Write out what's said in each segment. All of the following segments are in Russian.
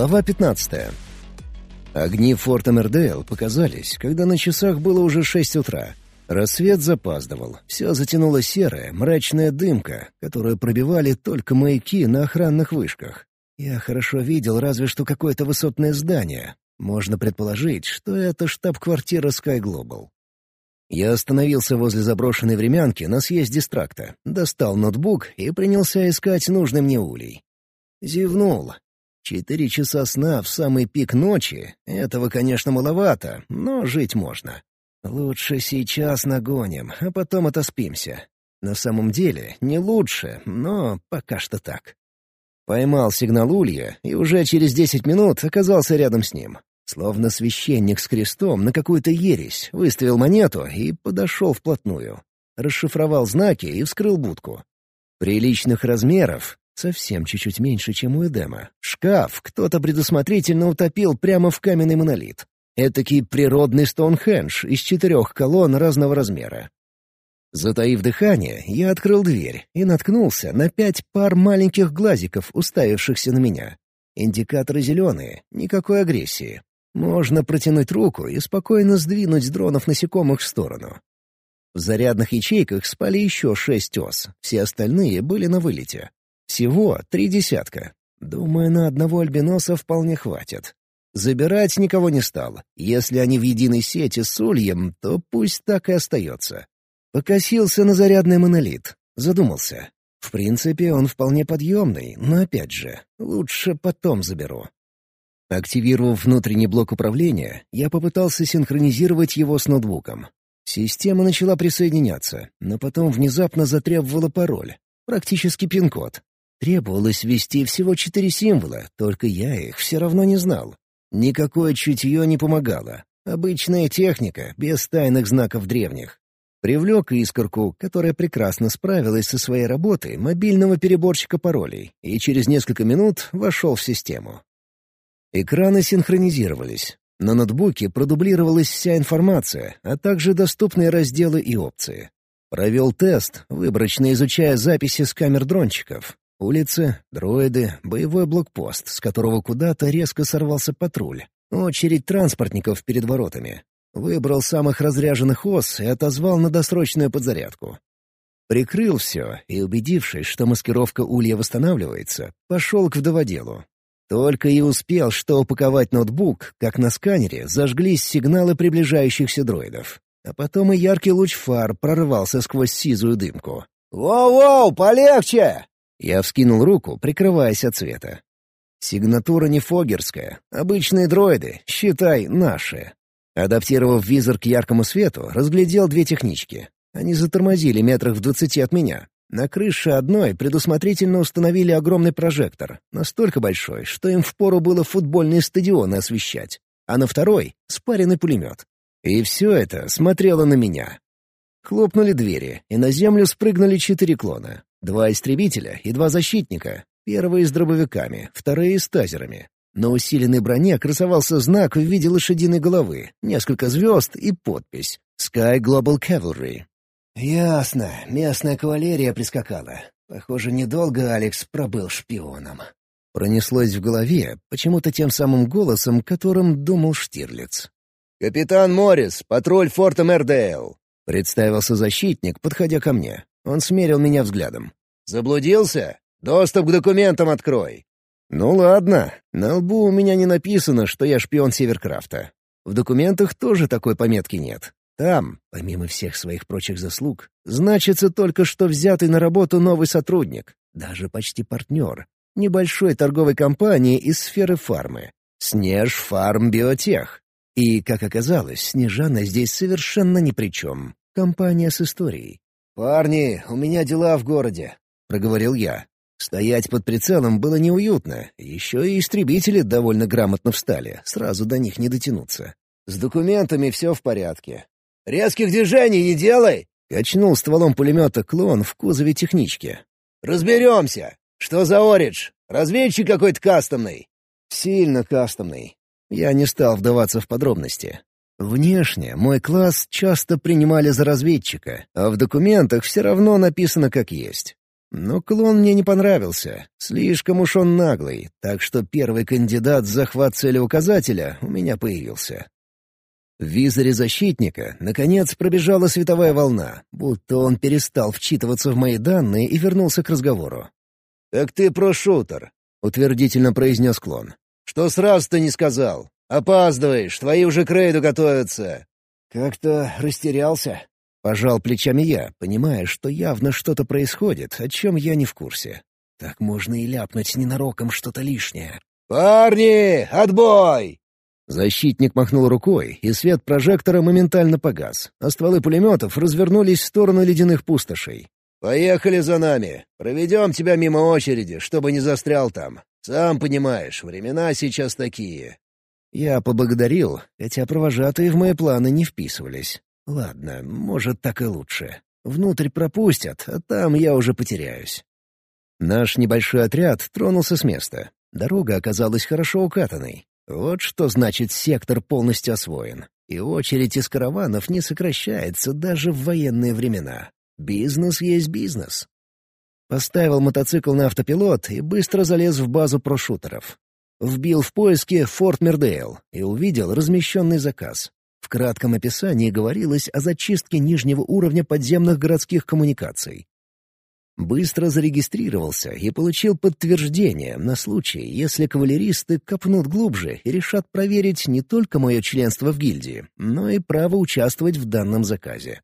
Глава 15. Огни форта Мердейл показались, когда на часах было уже шесть утра. Рассвет запаздывал, все затянуло серая, мрачная дымка, которую пробивали только маяки на охранных вышках. Я хорошо видел разве что какое-то высотное здание. Можно предположить, что это штаб-квартира Sky Global. Я остановился возле заброшенной времянки на съезде с тракта, достал ноутбук и принялся искать нужный мне улей. Зевнул. Четыре часа сна в самый пик ночи — этого, конечно, маловато, но жить можно. Лучше сейчас нагоним, а потом отоспимся. На самом деле, не лучше, но пока что так. Поймал сигнал улья и уже через десять минут оказался рядом с ним. Словно священник с крестом на какую-то ересь, выставил монету и подошел вплотную. Расшифровал знаки и вскрыл будку. Приличных размеров, совсем чуть-чуть меньше, чем у Эдема. Шкаф кто-то предусмотрительно утопил прямо в каменный монолит. Этакий природный Стоунхендж из четырех колонн разного размера. Затаив дыхание, я открыл дверь и наткнулся на пять пар маленьких глазиков, уставившихся на меня. Индикаторы зеленые, никакой агрессии. Можно протянуть руку и спокойно сдвинуть дронов насекомых в сторону. В зарядных ячейках спали еще шесть ос, все остальные были на вылете. Всего три десятка. Думаю, на одного альбиноса вполне хватит. Забирать никого не стал. Если они в единой сети с ульем, то пусть так и остается. Покосился на зарядный монолит. Задумался. В принципе, он вполне подъемный, но опять же, лучше потом заберу. Активировав внутренний блок управления, я попытался синхронизировать его с ноутбуком. Система начала присоединяться, но потом внезапно затребовала пароль. Практически пин-код. Требовалось ввести всего четыре символа, только я их все равно не знал. Никакое чутье не помогало. Обычная техника, без тайных знаков древних. Привлек искорку, которая прекрасно справилась со своей работой мобильного переборщика паролей, и через несколько минут вошел в систему. Экраны синхронизировались. На ноутбуке продублировалась вся информация, а также доступные разделы и опции. Провел тест, выборочно изучая записи с камер дрончиков, Улицы, дроиды, боевой блокпост, с которого куда-то резко сорвался патруль. Очередь транспортников перед воротами. Выбрал самых разряженных ос и отозвал на досрочную подзарядку. Прикрыл все и, убедившись, что маскировка улья восстанавливается, пошел к вдоводелу. Только и успел что упаковать ноутбук, как на сканере зажглись сигналы приближающихся дроидов. А потом и яркий луч фар прорвался сквозь сизую дымку. «Воу-воу, полегче!» Я вскинул руку, прикрываясь от света. Сигнатура не фогерская. Обычные дроиды, считай, наши. Адаптировав визор к яркому свету, разглядел две технички. Они затормозили метрах в двадцати от меня. На крыше одной предусмотрительно установили огромный прожектор, настолько большой, что им впору было футбольные стадионы освещать, а на второй — спаренный пулемет. И все это смотрело на меня. Хлопнули двери, и на землю спрыгнули четыре клона. Два истребителя и два защитника. Первые с дробовиками, вторые с тазерами. На усиленной броне красовался знак в виде лошадиной головы, несколько звезд и подпись «Sky Global Cavalry». «Ясно. Местная кавалерия прискакала. Похоже, недолго Алекс пробыл шпионом». Пронеслось в голове, почему-то тем самым голосом, которым думал Штирлиц. «Капитан Моррис, патруль форта Мердейл», — представился защитник, подходя ко мне. Он смерил меня взглядом. «Заблудился? Доступ к документам открой!» «Ну ладно, на лбу у меня не написано, что я шпион Северкрафта. В документах тоже такой пометки нет. Там, помимо всех своих прочих заслуг, значится только что взятый на работу новый сотрудник, даже почти партнер, небольшой торговой компании из сферы фармы. Снеж Фарм Биотех. И, как оказалось, Снежана здесь совершенно ни при чем. Компания с историей. «Парни, у меня дела в городе», — проговорил я. Стоять под прицелом было неуютно, еще и истребители довольно грамотно встали, сразу до них не дотянуться. С документами все в порядке. «Резких движений не делай!» — качнул стволом пулемета клон в кузове технички. «Разберемся! Что за Оридж? Разведчик какой-то кастомный?» «Сильно кастомный». Я не стал вдаваться в подробности. Внешне мой класс часто принимали за разведчика, а в документах все равно написано как есть. Но клон мне не понравился. Слишком уж он наглый, так что первый кандидат в захват целеуказателя у меня появился. В визоре защитника, наконец, пробежала световая волна, будто он перестал вчитываться в мои данные и вернулся к разговору. «Так ты про-шутер», — утвердительно произнес клон. «Что сразу-то не сказал? Опаздываешь, твои уже к рейду готовятся». «Как-то растерялся», — пожал плечами я, понимая, что явно что-то происходит, о чем я не в курсе. Так можно и ляпнуть ненароком что-то лишнее. «Парни, отбой!» Защитник махнул рукой, и свет прожектора моментально погас, а стволы пулеметов развернулись в сторону ледяных пустошей. «Поехали за нами. Проведем тебя мимо очереди, чтобы не застрял там. Сам понимаешь, времена сейчас такие». Я поблагодарил, хотя провожатые в мои планы не вписывались. Ладно, может, так и лучше. Внутрь пропустят, а там я уже потеряюсь. Наш небольшой отряд тронулся с места. Дорога оказалась хорошо укатанной. Вот что значит сектор полностью освоен. И очередь из караванов не сокращается даже в военные времена. Бизнес есть бизнес. Поставил мотоцикл на автопилот и быстро залез в базу прошутеров. Вбил в поиске «Форт Мердейл» и увидел размещенный заказ. В кратком описании говорилось о зачистке нижнего уровня подземных городских коммуникаций. Быстро зарегистрировался и получил подтверждение на случай, если кавалеристы копнут глубже и решат проверить не только мое членство в гильдии, но и право участвовать в данном заказе.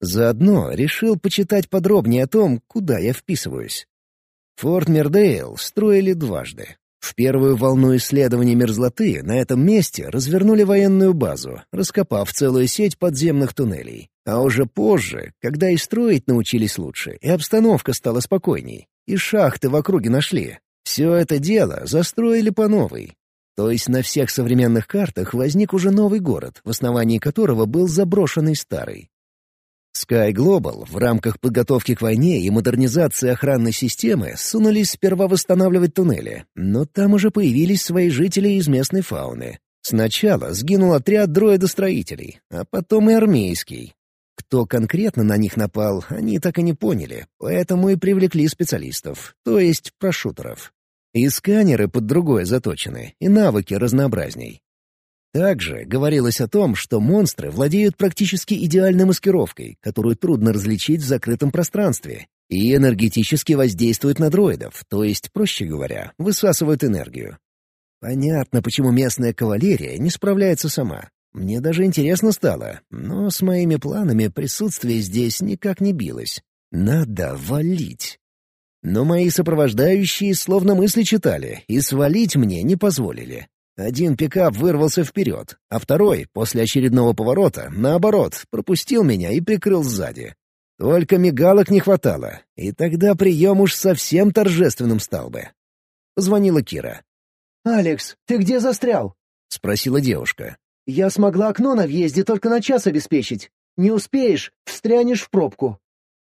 Заодно решил почитать подробнее о том, куда я вписываюсь. Форт Мердейл строили дважды. В первую волну исследований мерзлоты на этом месте развернули военную базу, раскопав целую сеть подземных туннелей. А уже позже, когда и строить научились лучше, и обстановка стала спокойней, и шахты в округе нашли, все это дело застроили по новой. То есть на всех современных картах возник уже новый город, в основании которого был заброшенный старый. Sky Global в рамках подготовки к войне и модернизации охранной системы сунулись сперва восстанавливать туннели, но там уже появились свои жители из местной фауны. Сначала сгинул отряд дроидостроителей, а потом и армейский. Кто конкретно на них напал, они так и не поняли, поэтому и привлекли специалистов, то есть прошутеров. И сканеры под другое заточены, и навыки разнообразней. Также говорилось о том, что монстры владеют практически идеальной маскировкой, которую трудно различить в закрытом пространстве, и энергетически воздействуют на дроидов, то есть, проще говоря, высасывают энергию. Понятно, почему местная кавалерия не справляется сама. Мне даже интересно стало, но с моими планами присутствие здесь никак не билось. Надо валить. Но мои сопровождающие словно мысли читали и свалить мне не позволили. Один пикап вырвался вперед, а второй, после очередного поворота, наоборот, пропустил меня и прикрыл сзади. Только мигалок не хватало, и тогда прием уж совсем торжественным стал бы. Позвонила Кира. «Алекс, ты где застрял?» — спросила девушка. «Я смогла окно на въезде только на час обеспечить. Не успеешь — встрянешь в пробку».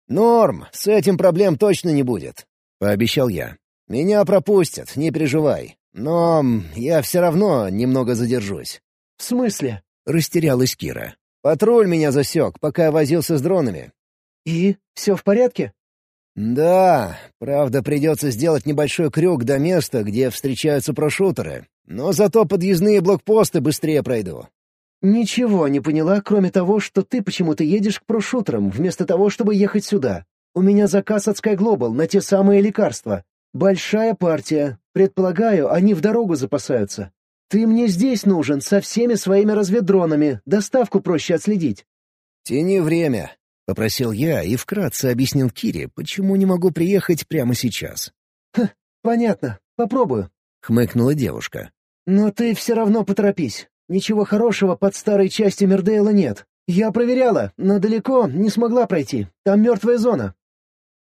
«Норм, с этим проблем точно не будет», — пообещал я. «Меня пропустят, не переживай. Но я все равно немного задержусь». «В смысле?» — растерялась Кира. «Патруль меня засек, пока я возился с дронами». «И? Все в порядке?» «Да, правда, придется сделать небольшой крюк до места, где встречаются прошутеры. Но зато подъездные блокпосты быстрее пройду». «Ничего не поняла, кроме того, что ты почему-то едешь к прошутерам, вместо того, чтобы ехать сюда. У меня заказ от Sky Global на те самые лекарства. Большая партия. Предполагаю, они в дорогу запасаются. Ты мне здесь нужен, со всеми своими разведдронами. Доставку проще отследить». «Тяни время», — попросил я и вкратце объяснил Кире, почему не могу приехать прямо сейчас. «Хм, понятно. Попробую», — хмыкнула девушка. «Но ты все равно поторопись. Ничего хорошего под старой частью Мердейла нет. Я проверяла, но далеко не смогла пройти. Там мертвая зона.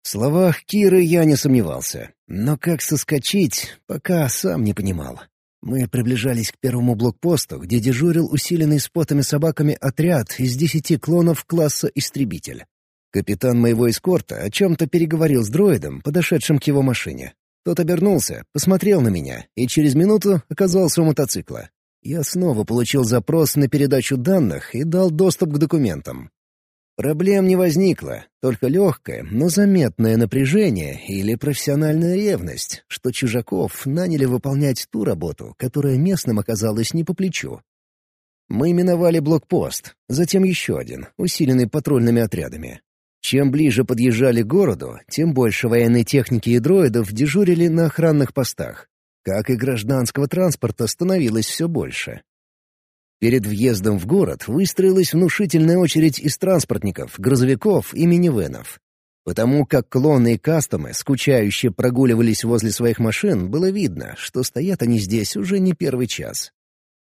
В словах Киры я не сомневался, но как соскочить, пока сам не понимал. Мы приближались к первому блокпосту, где дежурил усиленный спотами собаками отряд из десяти клонов класса «Истребитель». Капитан моего эскорта о чем-то переговорил с дроидом, подошедшим к его машине. Тот обернулся, посмотрел на меня и через минуту оказался у мотоцикла. Я снова получил запрос на передачу данных и дал доступ к документам. Проблем не возникло, только легкое, но заметное напряжение или профессиональная ревность, что чужаков наняли выполнять ту работу, которая местным оказалась не по плечу. Мы миновали блокпост, затем еще один, усиленный патрульными отрядами. Чем ближе подъезжали к городу, тем больше военной техники и дроидов дежурили на охранных постах. Как и гражданского транспорта становилось все больше. Перед въездом в город выстроилась внушительная очередь из транспортников, грузовиков и минивенов. Потому как клоны и кастомы скучающе прогуливались возле своих машин, было видно, что стоят они здесь уже не первый час.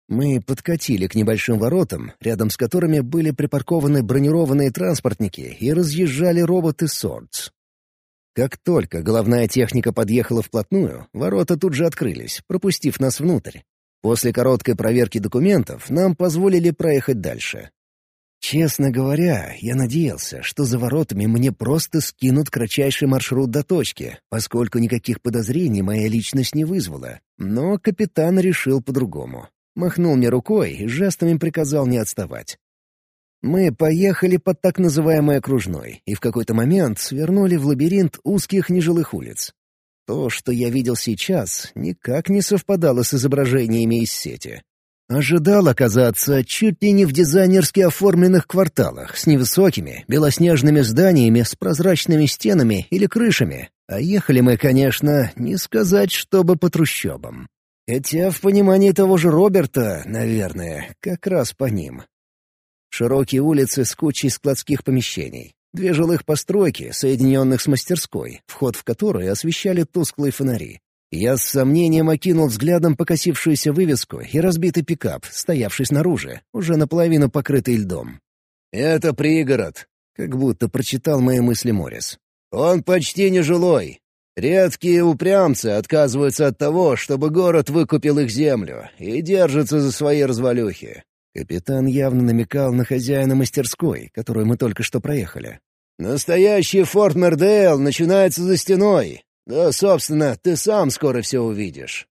Мы подкатили к небольшим воротам, рядом с которыми были припаркованы бронированные транспортники и разъезжали роботы Swords. Как только головная техника подъехала вплотную, ворота тут же открылись, пропустив нас внутрь. После короткой проверки документов нам позволили проехать дальше. Честно говоря, я надеялся, что за воротами мне просто скинут кратчайший маршрут до точки, поскольку никаких подозрений моя личность не вызвала. Но капитан решил по-другому. Махнул мне рукой и жестами приказал не отставать. Мы поехали под так называемой окружной и в какой-то момент свернули в лабиринт узких нежилых улиц. То, что я видел сейчас, никак не совпадало с изображениями из сети. Ожидал оказаться чуть ли не в дизайнерски оформленных кварталах с невысокими, белоснежными зданиями с прозрачными стенами или крышами. А ехали мы, конечно, не сказать, чтобы по трущобам. Хотя в понимании того же Роберта, наверное, как раз по ним. Широкие улицы с кучей складских помещений. Две жилых постройки, соединенных с мастерской, вход в которые освещали тусклые фонари. Я с сомнением окинул взглядом покосившуюся вывеску и разбитый пикап, стоявший снаружи, уже наполовину покрытый льдом. «Это пригород», — как будто прочитал мои мысли Морис. «Он почти не жилой. Редкие упрямцы отказываются от того, чтобы город выкупил их землю, и держатся за свои развалюхи. Капитан явно намекал на хозяина мастерской, которую мы только что проехали. «Настоящий Форт Мердейл начинается за стеной. Да, собственно, ты сам скоро все увидишь».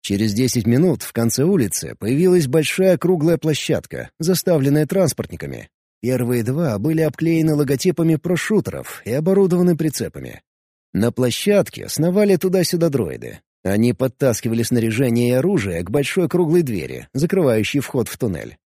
Через десять минут в конце улицы появилась большая круглая площадка, заставленная транспортниками. Первые два были обклеены логотипами прошутеров и оборудованы прицепами. На площадке сновали туда-сюда дроиды. Они подтаскивали снаряжение и оружие к большой круглой двери, закрывающей вход в туннель.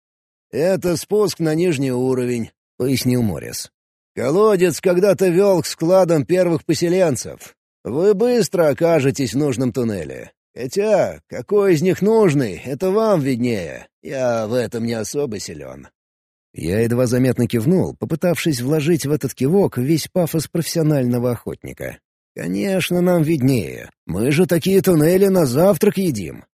«Это спуск на нижний уровень», — пояснил Моррис. «Колодец когда-то вел к складам первых поселенцев. Вы быстро окажетесь в нужном туннеле. Хотя, какой из них нужный, это вам виднее. Я в этом не особо силен». Я едва заметно кивнул, попытавшись вложить в этот кивок весь пафос профессионального охотника. «Конечно, нам виднее. Мы же такие туннели на завтрак едим».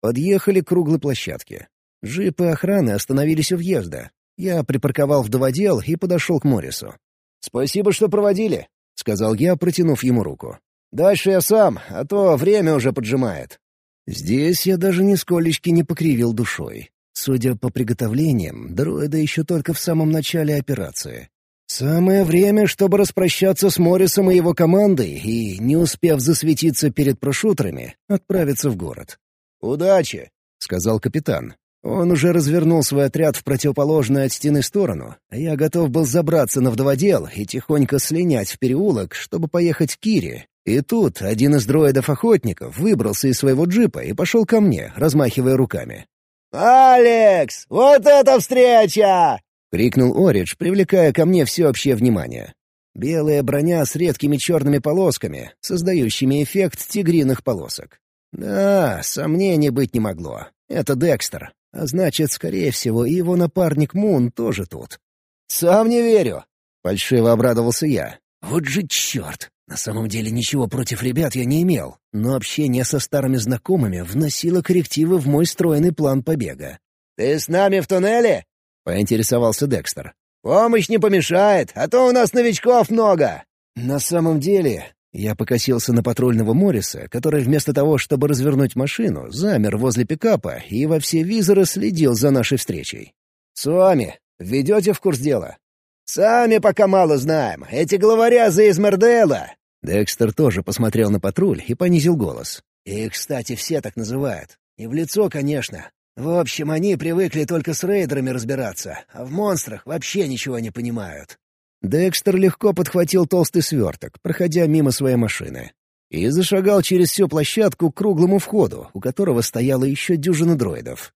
Подъехали к круглой площадке. Джипы охраны остановились у въезда. Я припарковал вдоводел и подошел к Морису. «Спасибо, что проводили», — сказал я, протянув ему руку. «Дальше я сам, а то время уже поджимает». Здесь я даже нисколечки не покривил душой. Судя по приготовлениям, дроида еще только в самом начале операции. Самое время, чтобы распрощаться с Моррисом и его командой и, не успев засветиться перед прошутерами, отправиться в город. «Удачи», — сказал капитан. Он уже развернул свой отряд в противоположную от стены сторону, а я готов был забраться на вдоводел и тихонько слинять в переулок, чтобы поехать к Кире. И тут один из дроидов-охотников выбрался из своего джипа и пошел ко мне, размахивая руками. «Алекс, вот это встреча!» — крикнул Оридж, привлекая ко мне всеобщее внимание. Белая броня с редкими черными полосками, создающими эффект тигриных полосок. Да, сомнений быть не могло. Это Декстер, а значит, скорее всего, и его напарник Мун тоже тут. «Сам не верю!» — фальшиво обрадовался я. «Вот же черт! На самом деле ничего против ребят я не имел, но общение со старыми знакомыми вносило коррективы в мой стройный план побега. «Ты с нами в туннеле?» — поинтересовался Декстер. «Помощь не помешает, а то у нас новичков много!» «На самом деле, я покосился на патрульного Морриса, который вместо того, чтобы развернуть машину, замер возле пикапа и во все визоры следил за нашей встречей. «С вами. Введете в курс дела?» «Сами пока мало знаем. Эти главарязы из Мердела!» Декстер тоже посмотрел на патруль и понизил голос. «Их, кстати, все так называют. И в лицо, конечно. В общем, они привыкли только с рейдерами разбираться, а в монстрах вообще ничего не понимают». Декстер легко подхватил толстый сверток, проходя мимо своей машины, и зашагал через всю площадку к круглому входу, у которого стояла еще дюжина дроидов.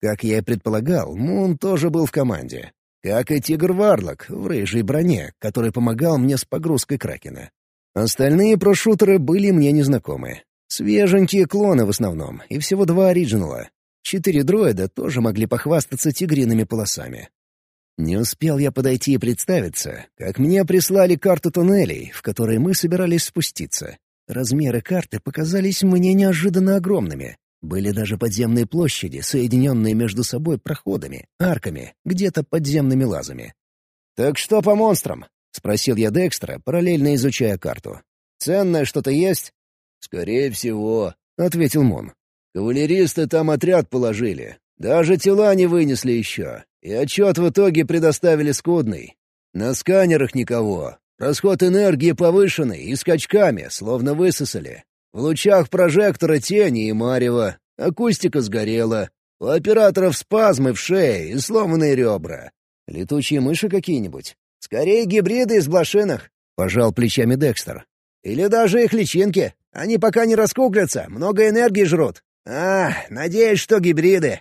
Как я и предполагал, Мун тоже был в команде. Как и Тигр Варлок в рыжей броне, который помогал мне с погрузкой Кракена. Остальные прошутеры были мне незнакомы. Свеженькие клоны в основном, и всего два оригинала. Четыре дроида тоже могли похвастаться тигриными полосами. Не успел я подойти и представиться, как мне прислали карту туннелей, в которые мы собирались спуститься. Размеры карты показались мне неожиданно огромными. Были даже подземные площади, соединенные между собой проходами, арками, где-то подземными лазами. «Так что по монстрам?» — спросил я Декстра, параллельно изучая карту. «Ценное что-то есть?» «Скорее всего», — ответил Мон. «Кавалеристы там отряд положили. Даже тела не вынесли еще. И отчет в итоге предоставили скудный. На сканерах никого. Расход энергии повышенный и скачками, словно высосали. В лучах прожектора тени и марева. Акустика сгорела. У операторов спазмы в шее и сломанные ребра. Летучие мыши какие-нибудь? Скорее гибриды из блошиных. Пожал плечами Декстер. Или даже их личинки. Они пока не раскуклятся, много энергии жрут. А, надеюсь, что гибриды.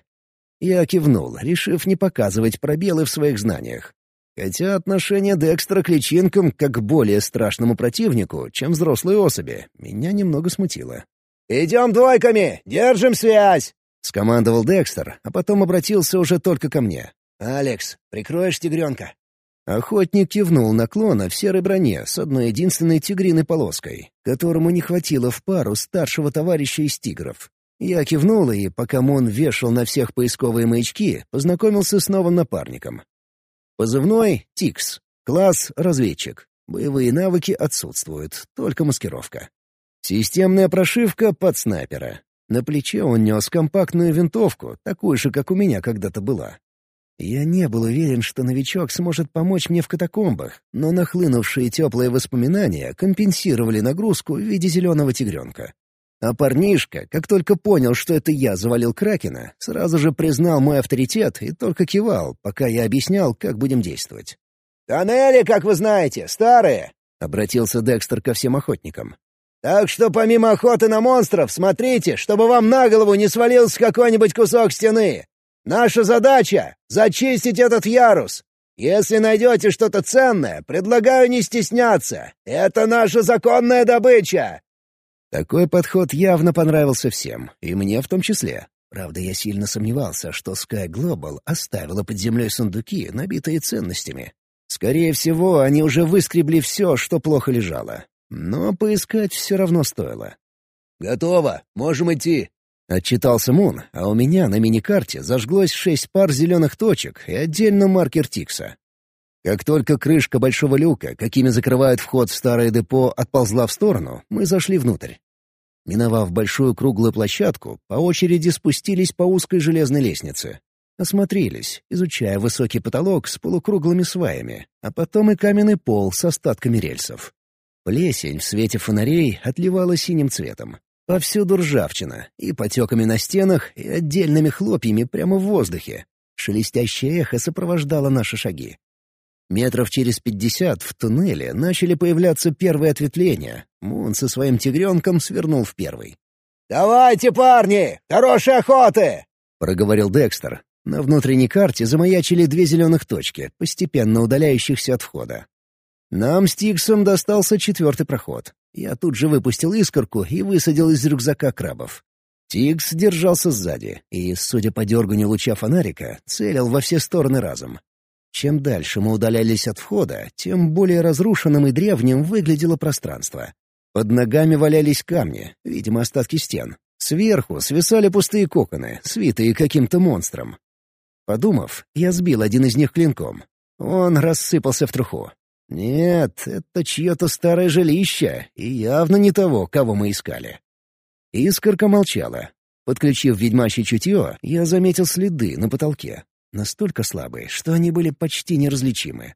Я кивнул, решив не показывать пробелы в своих знаниях. Хотя отношение Декстера к личинкам как к более страшному противнику, чем взрослые особи, меня немного смутило. «Идем двойками! Держим связь!» — скомандовал Декстер, а потом обратился уже только ко мне. «Алекс, прикроешь тигренка?» Охотник кивнул на клона в серой броне с одной единственной тигриной полоской, которому не хватило в пару старшего товарища из тигров. Я кивнул, и пока Мон вешал на всех поисковые маячки, познакомился с новым напарником. Позывной — Тикс. Класс — разведчик. Боевые навыки отсутствуют, только маскировка. Системная прошивка под снайпера. На плече он нес компактную винтовку, такую же, как у меня когда-то была. Я не был уверен, что новичок сможет помочь мне в катакомбах, но нахлынувшие теплые воспоминания компенсировали нагрузку в виде зеленого тигренка. А парнишка, как только понял, что это я завалил Кракена, сразу же признал мой авторитет и только кивал, пока я объяснял, как будем действовать. «Тоннели, как вы знаете, старые!» — обратился Декстер ко всем охотникам. «Так что помимо охоты на монстров, смотрите, чтобы вам на голову не свалился какой-нибудь кусок стены. Наша задача — зачистить этот ярус. Если найдете что-то ценное, предлагаю не стесняться. Это наша законная добыча. Такой подход явно понравился всем, и мне в том числе. Правда, я сильно сомневался, что Sky Global оставила под землей сундуки, набитые ценностями. Скорее всего, они уже выскребли все, что плохо лежало. Но поискать все равно стоило. «Готово, можем идти», — отчитался Мун, а у меня на миникарте зажглось шесть пар зеленых точек и отдельно маркер Тикса. Как только крышка большого люка, какими закрывают вход в старое депо, отползла в сторону, мы зашли внутрь. Миновав большую круглую площадку, по очереди спустились по узкой железной лестнице. Осмотрелись, изучая высокий потолок с полукруглыми сваями, а потом и каменный пол с остатками рельсов. Плесень в свете фонарей отливала синим цветом. Повсюду ржавчина, и потеками на стенах, и отдельными хлопьями прямо в воздухе. Шелестящее эхо сопровождало наши шаги. Метров через пятьдесят в туннеле начали появляться первые ответвления. Мун со своим тигренком свернул в первый. «Давайте, парни! Хорошей охоты!» — проговорил Декстер. На внутренней карте замаячили две зеленых точки, постепенно удаляющихся от входа. Нам с Тиксом достался четвертый проход. Я тут же выпустил искорку и высадил из рюкзака крабов. Тикс держался сзади и, судя по дерганию луча фонарика, целил во все стороны разом. Чем дальше мы удалялись от входа, тем более разрушенным и древним выглядело пространство. Под ногами валялись камни, видимо, остатки стен. Сверху свисали пустые коконы, свитые каким-то монстром. Подумав, я сбил один из них клинком. Он рассыпался в труху. Нет, это чье-то старое жилище, и явно не того, кого мы искали. Искорка молчала. Подключив ведьмачье чутье, я заметил следы на потолке настолько слабые, что они были почти неразличимы.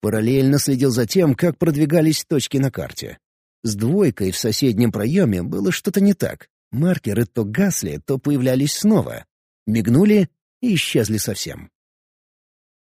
Параллельно следил за тем, как продвигались точки на карте. С двойкой в соседнем проеме было что-то не так. Маркеры то гасли, то появлялись снова. Мигнули и исчезли совсем.